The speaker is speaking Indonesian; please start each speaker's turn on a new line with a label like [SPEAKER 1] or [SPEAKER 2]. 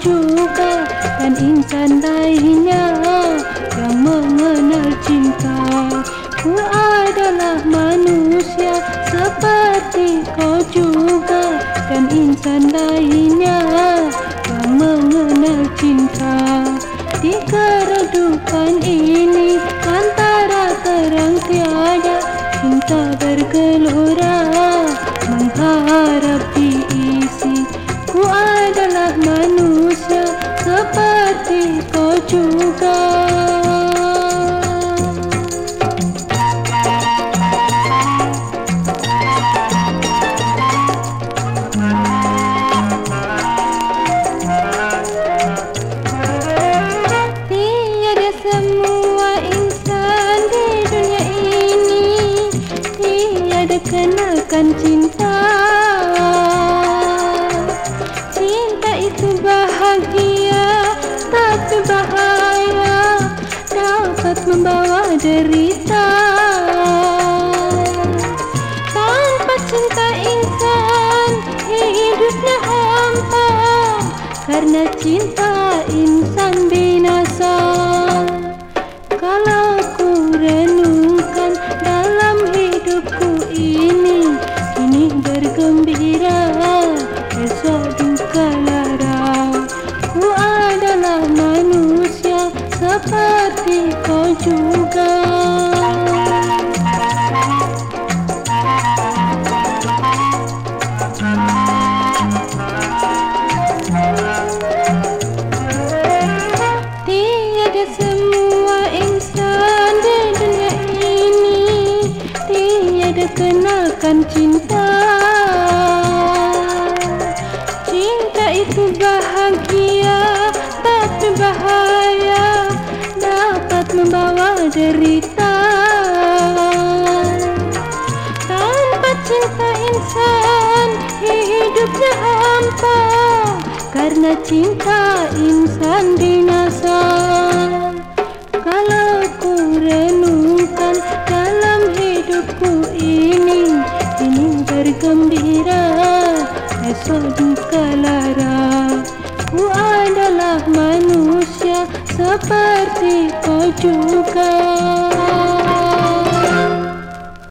[SPEAKER 1] juga dan insan lainnya yang mengenal cinta. Ku adalah manusia seperti kau juga dan insan lainnya kenalkan cinta. Cinta itu bahagia Tapi bahaya. Dapat membawa derita. Tanpa cinta insan Hidupnya hampa. Karena cinta insan binasa lara Ku adalah manusia seperti kau juga itu bahagia Tapi bahaya. Dapat membawa derita. Tanpa cinta insan Hidupnya hampa. Karena cinta insan binasa esok duka lara Ku adalah manusia seperti kau juga